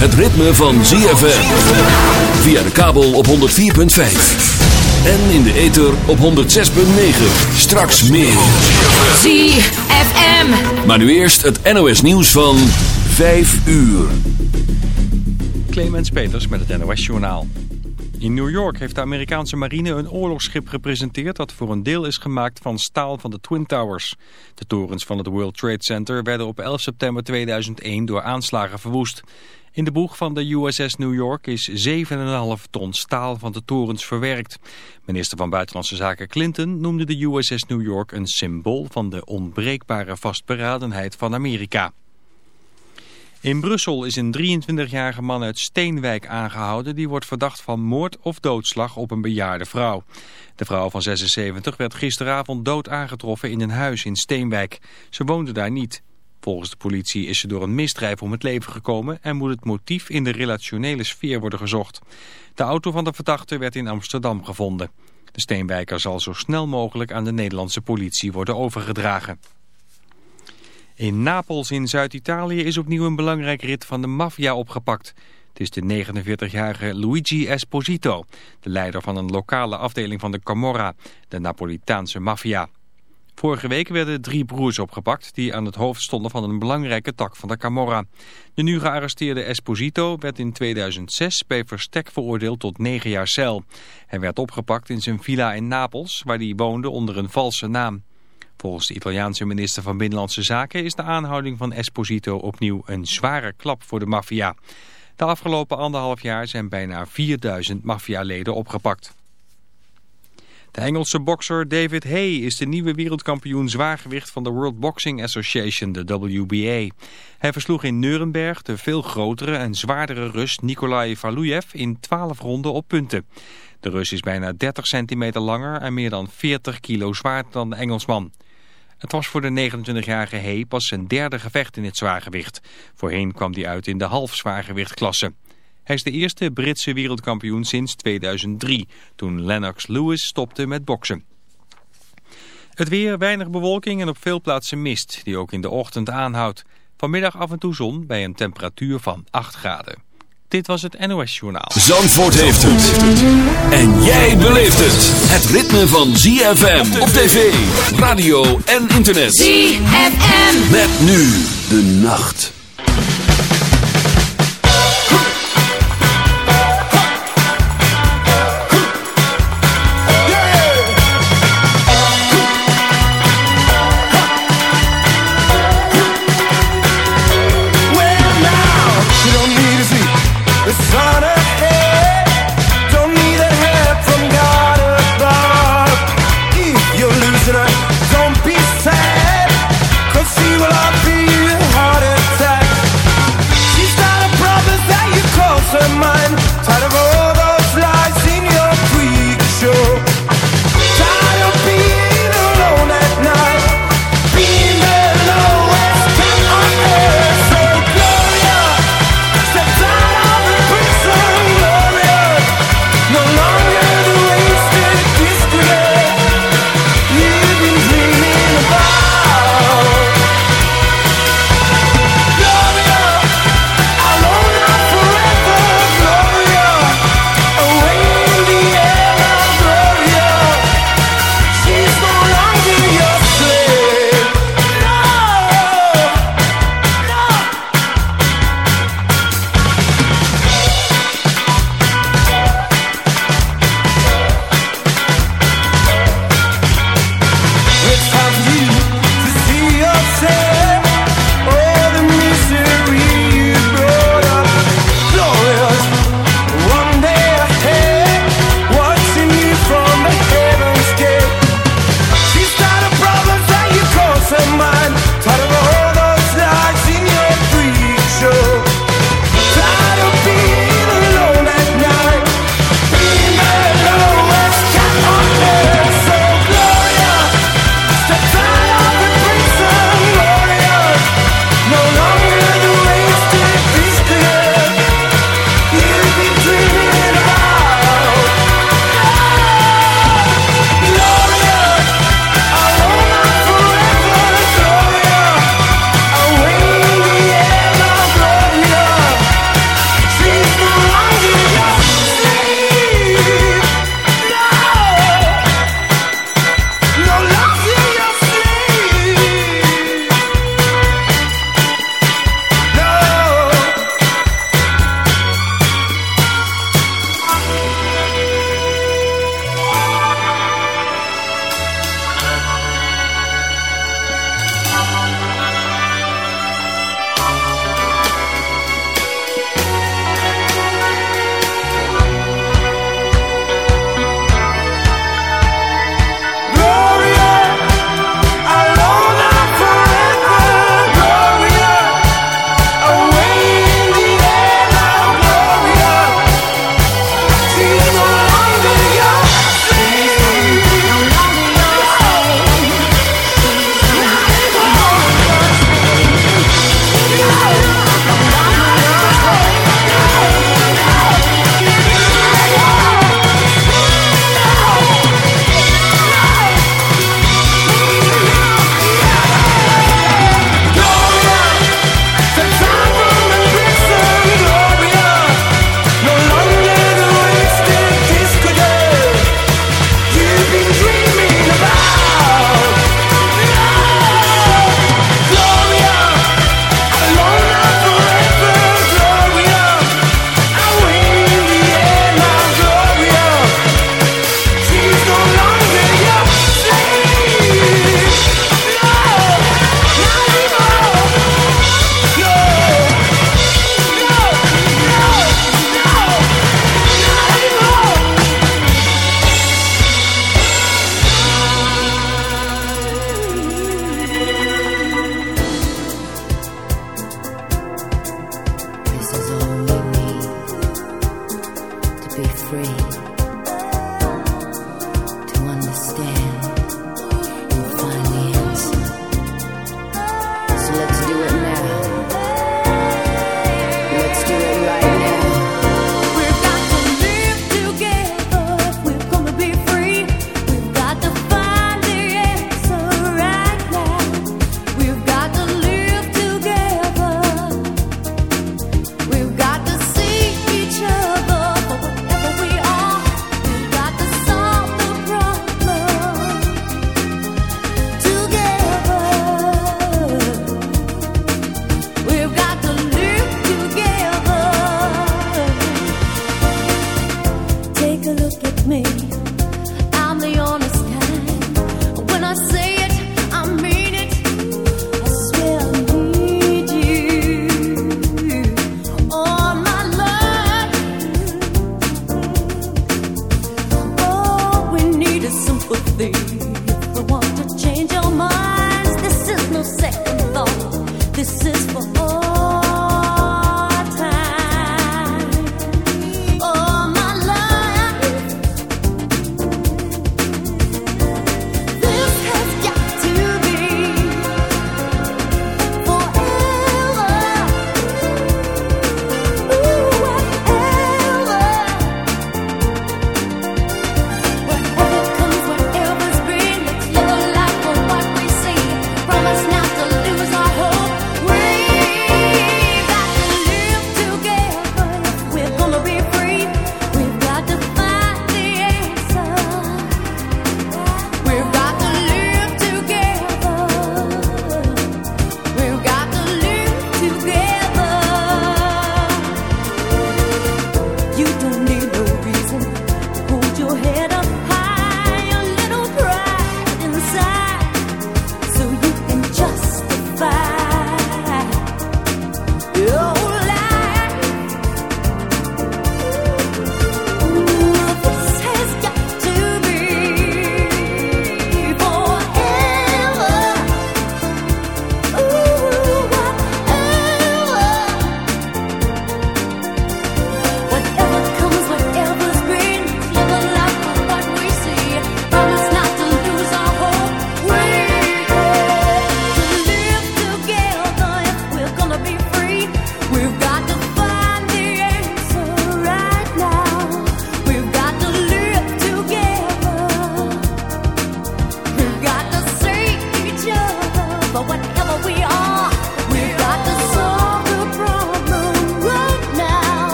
het ritme van ZFM. Via de kabel op 104.5. En in de ether op 106.9. Straks meer. ZFM. Maar nu eerst het NOS nieuws van 5 uur. Clemens Peters met het NOS Journaal. In New York heeft de Amerikaanse marine een oorlogsschip gepresenteerd... dat voor een deel is gemaakt van staal van de Twin Towers. De torens van het World Trade Center werden op 11 september 2001 door aanslagen verwoest. In de boeg van de USS New York is 7,5 ton staal van de torens verwerkt. Minister van Buitenlandse Zaken Clinton noemde de USS New York een symbool... van de onbreekbare vastberadenheid van Amerika. In Brussel is een 23-jarige man uit Steenwijk aangehouden... die wordt verdacht van moord of doodslag op een bejaarde vrouw. De vrouw van 76 werd gisteravond dood aangetroffen in een huis in Steenwijk. Ze woonde daar niet. Volgens de politie is ze door een misdrijf om het leven gekomen... en moet het motief in de relationele sfeer worden gezocht. De auto van de verdachte werd in Amsterdam gevonden. De Steenwijker zal zo snel mogelijk aan de Nederlandse politie worden overgedragen. In Napels in Zuid-Italië is opnieuw een belangrijk rit van de maffia opgepakt. Het is de 49-jarige Luigi Esposito, de leider van een lokale afdeling van de Camorra, de Napolitaanse maffia. Vorige week werden drie broers opgepakt die aan het hoofd stonden van een belangrijke tak van de Camorra. De nu gearresteerde Esposito werd in 2006 bij verstek veroordeeld tot negen jaar cel. Hij werd opgepakt in zijn villa in Napels, waar hij woonde onder een valse naam. Volgens de Italiaanse minister van Binnenlandse Zaken is de aanhouding van Esposito opnieuw een zware klap voor de maffia. De afgelopen anderhalf jaar zijn bijna 4000 maffialeden opgepakt. De Engelse bokser David Hay is de nieuwe wereldkampioen zwaargewicht van de World Boxing Association, de WBA. Hij versloeg in Nuremberg de veel grotere en zwaardere Rus Nikolai Valuyev in 12 ronden op punten. De Rus is bijna 30 centimeter langer en meer dan 40 kilo zwaarder dan de Engelsman. Het was voor de 29-jarige Hay pas zijn derde gevecht in het zwaargewicht. Voorheen kwam hij uit in de half zwaargewichtklasse. Hij is de eerste Britse wereldkampioen sinds 2003, toen Lennox Lewis stopte met boksen. Het weer, weinig bewolking en op veel plaatsen mist, die ook in de ochtend aanhoudt. Vanmiddag af en toe zon bij een temperatuur van 8 graden. Dit was het NOS Journaal. Zandvoort heeft het. En jij beleeft het. Het ritme van ZFM op tv, radio en internet. ZFM. Met nu de nacht.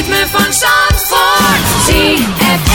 ritme van Zandvoort. ZFM.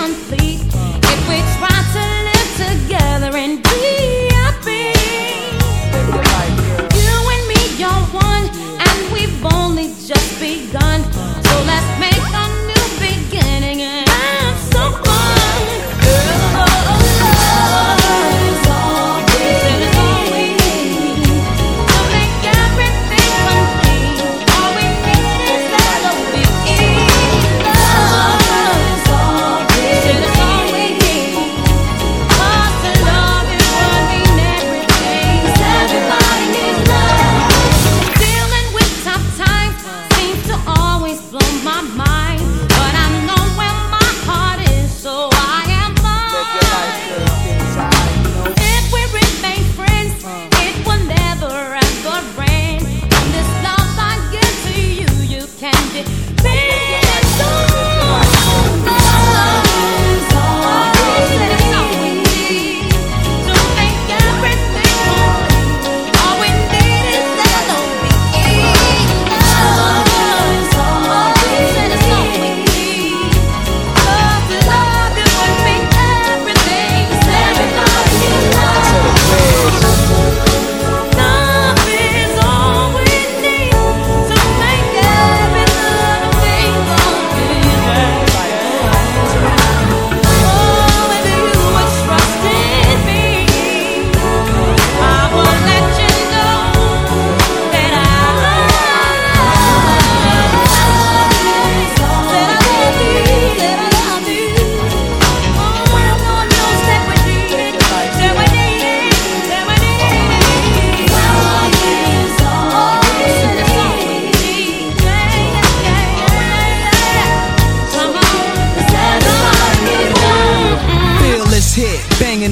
something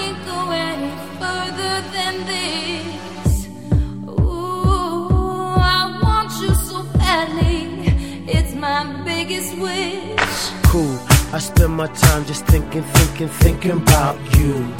I can't go any further than this. Ooh, I want you so fairly It's my biggest wish. Cool, I spend my time just thinking, thinking, thinking about you.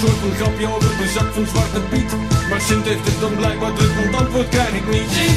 een soort van grapje over de zak van Zwarte Piet. Maar Sint heeft het dan blijkbaar druk, want antwoord krijg ik niet.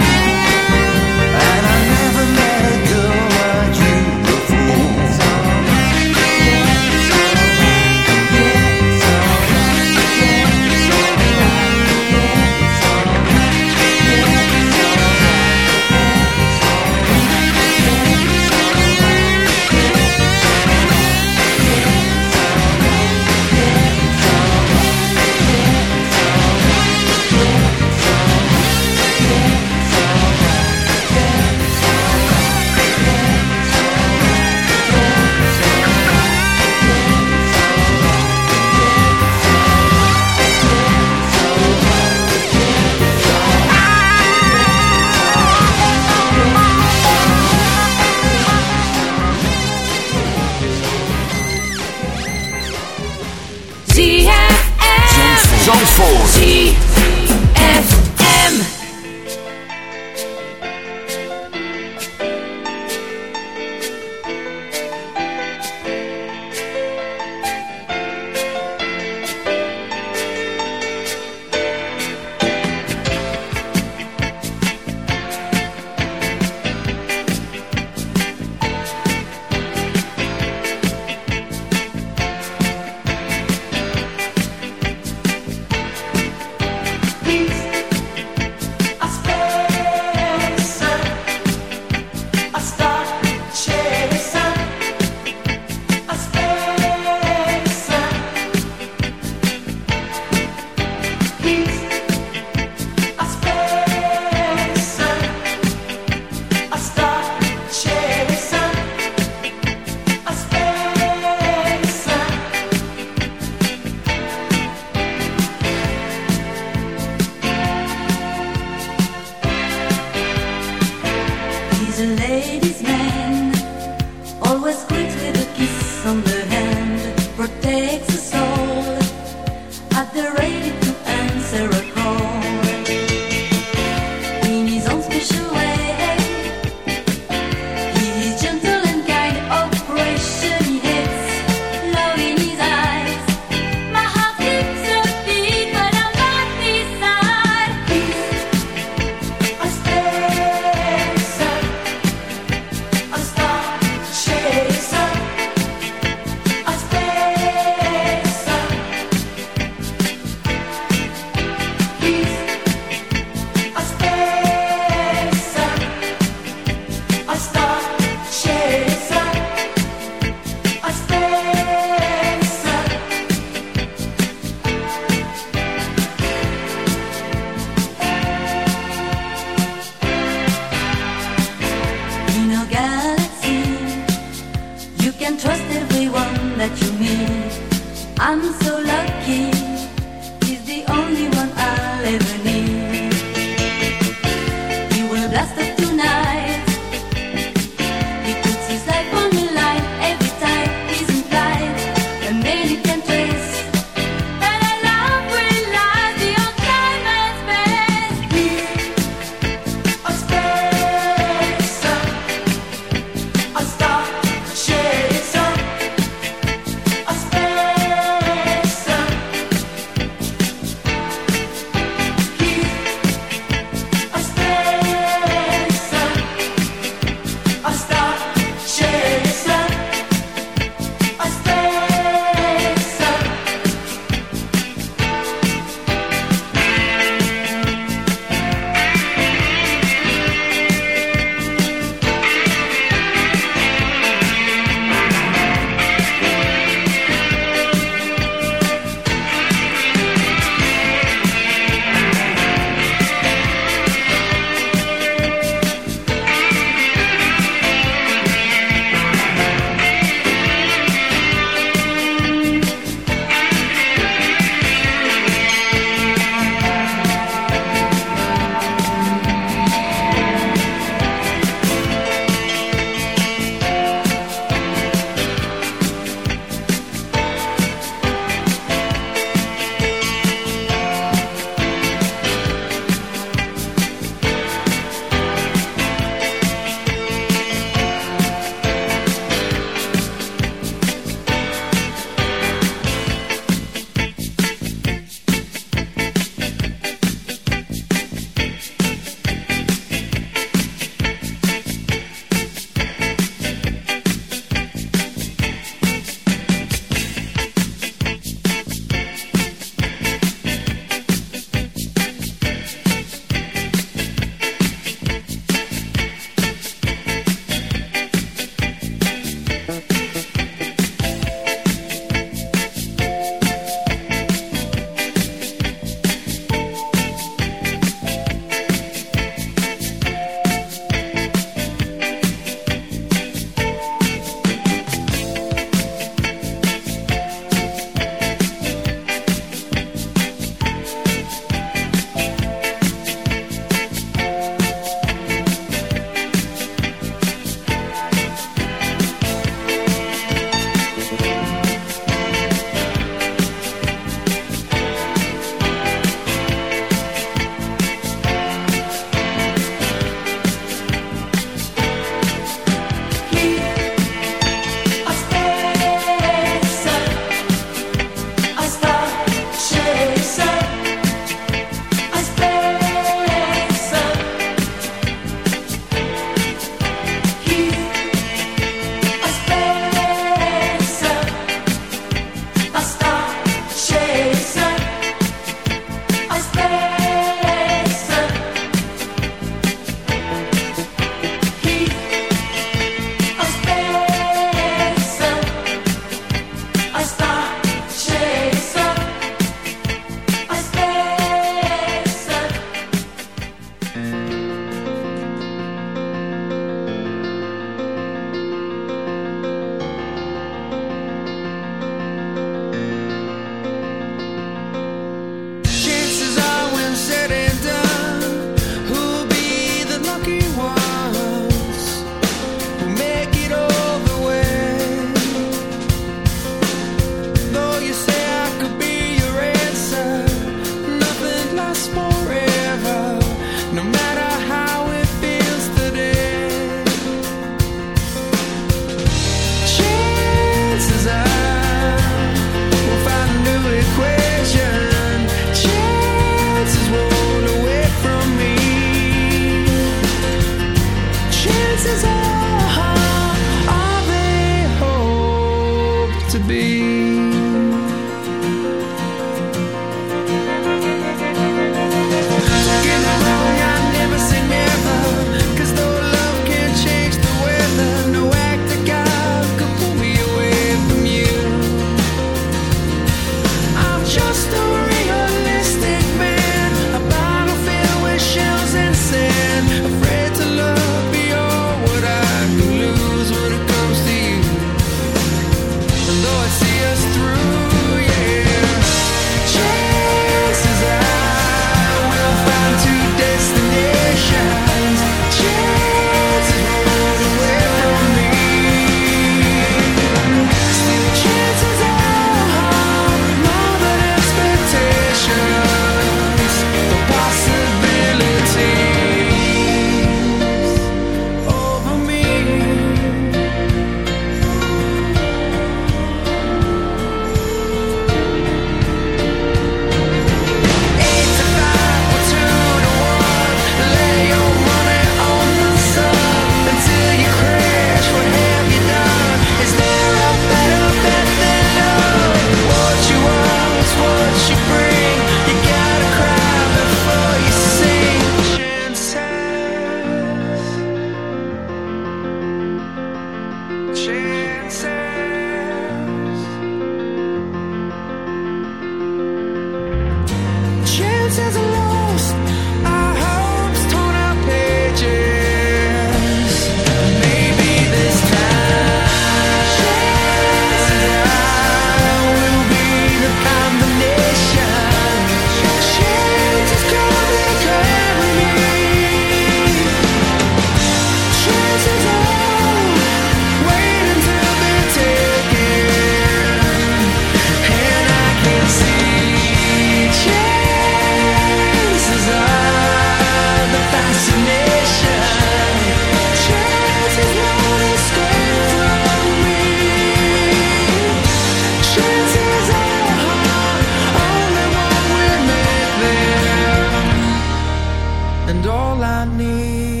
And all I need.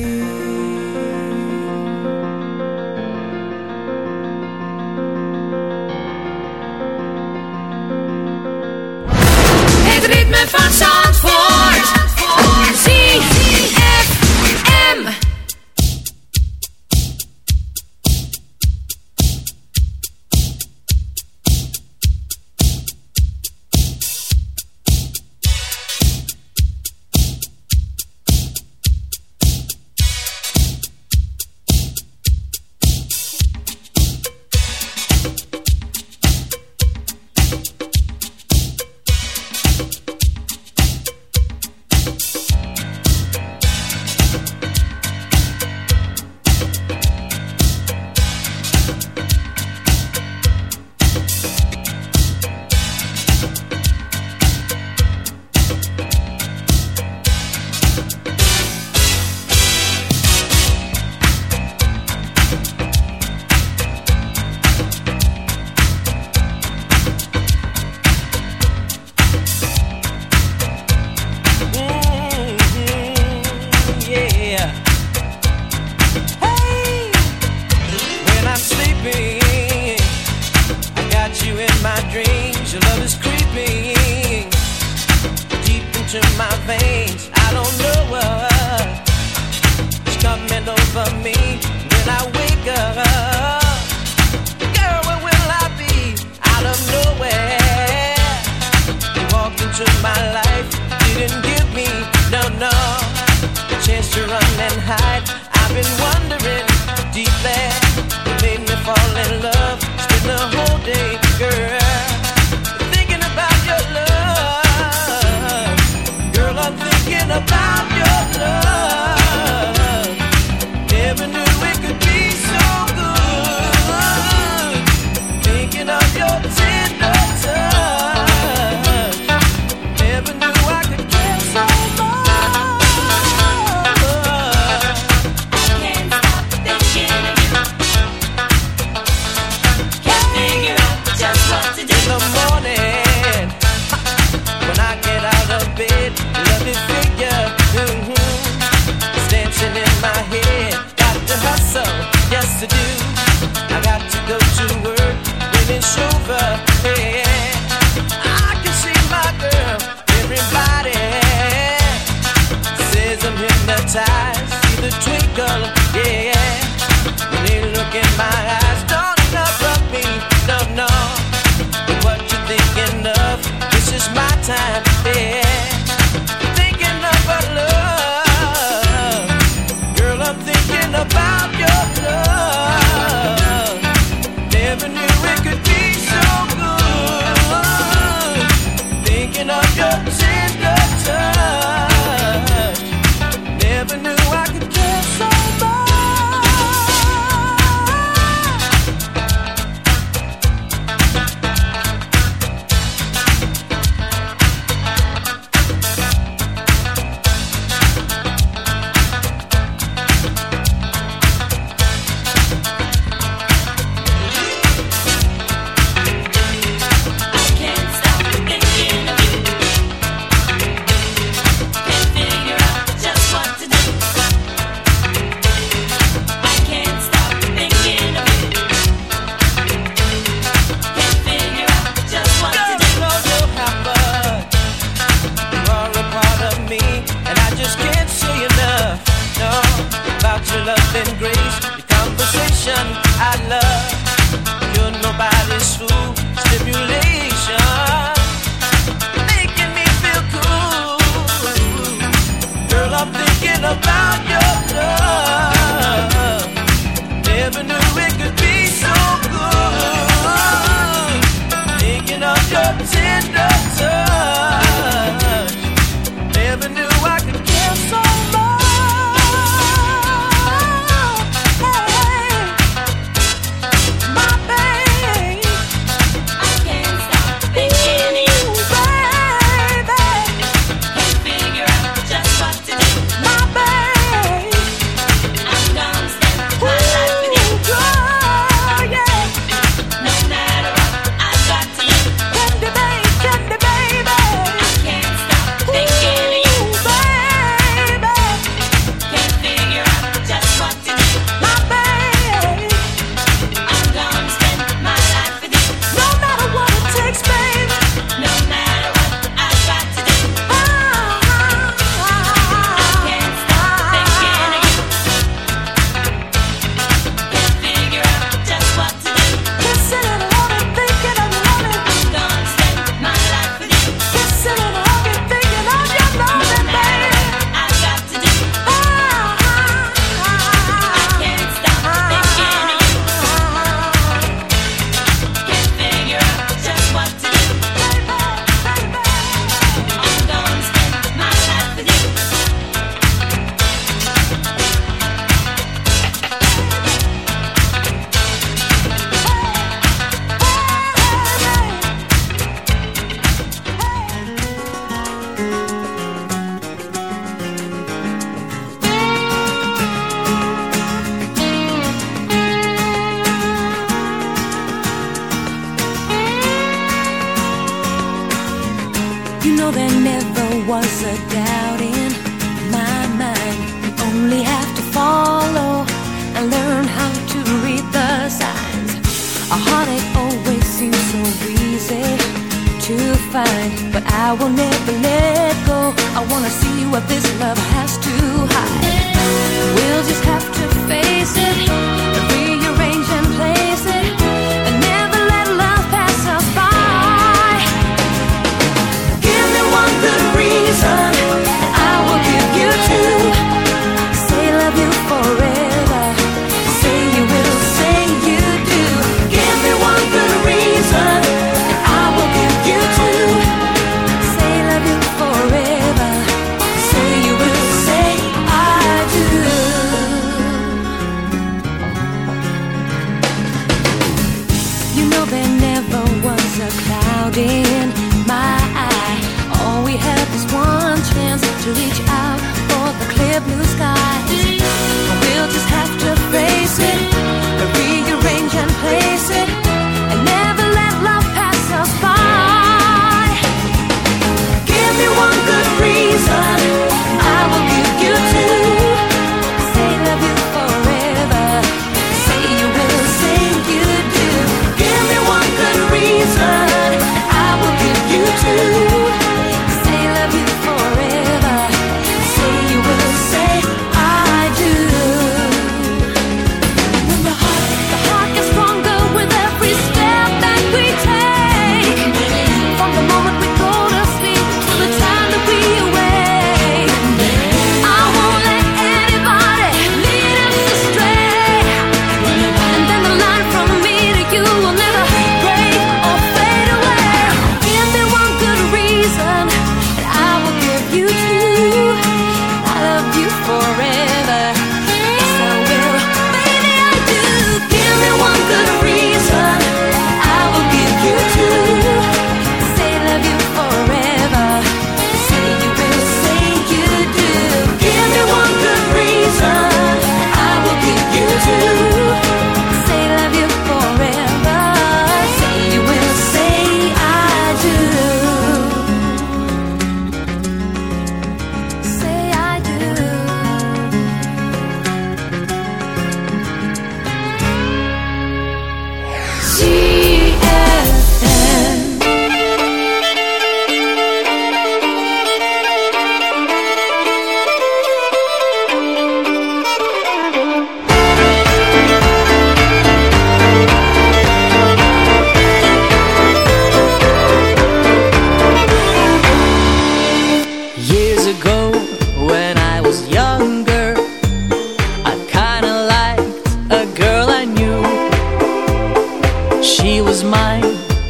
She was mine,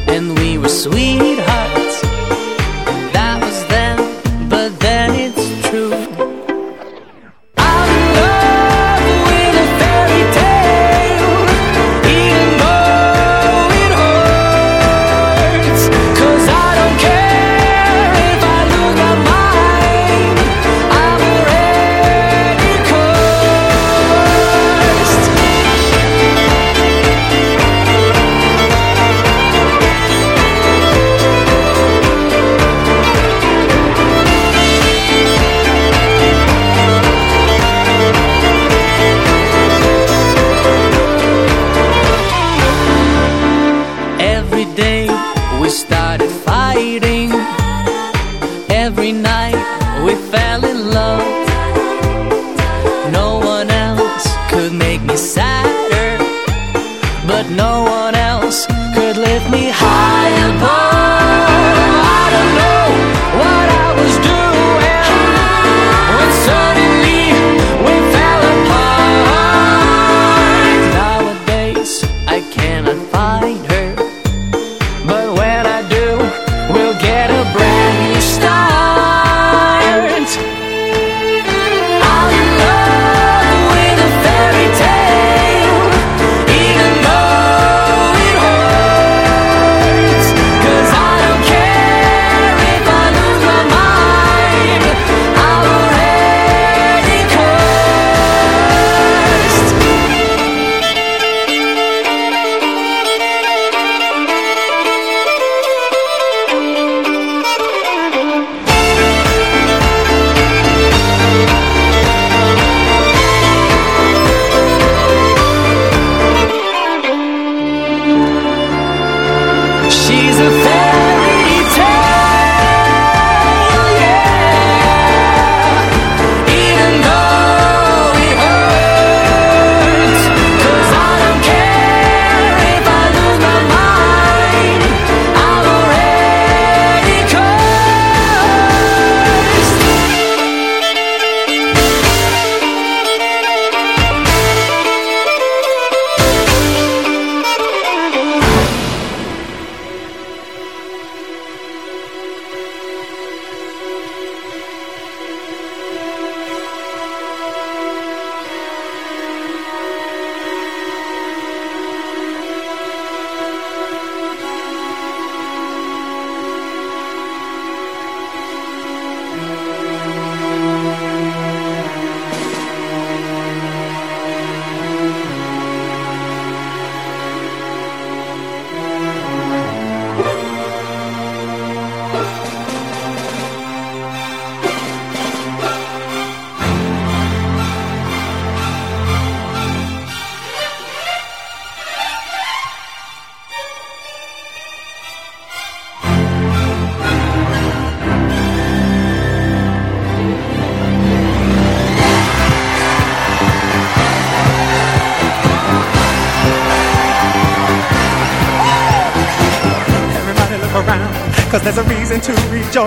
and we were sweet.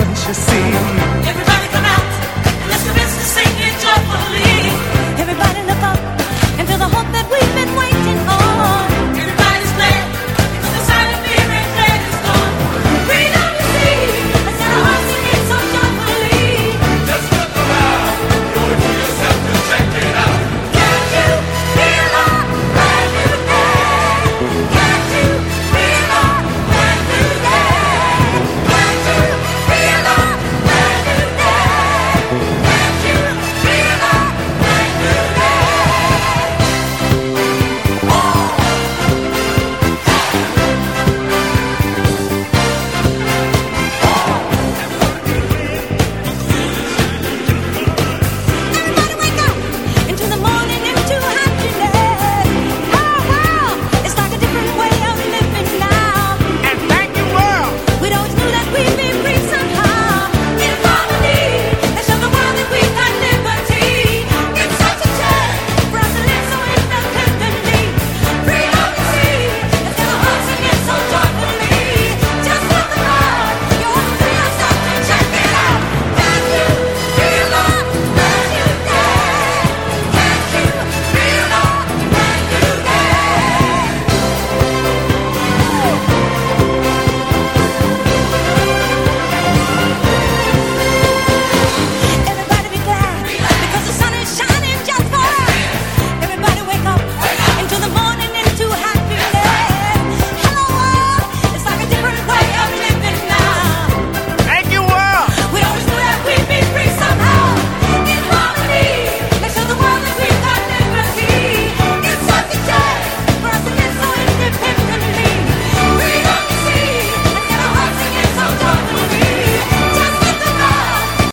conscious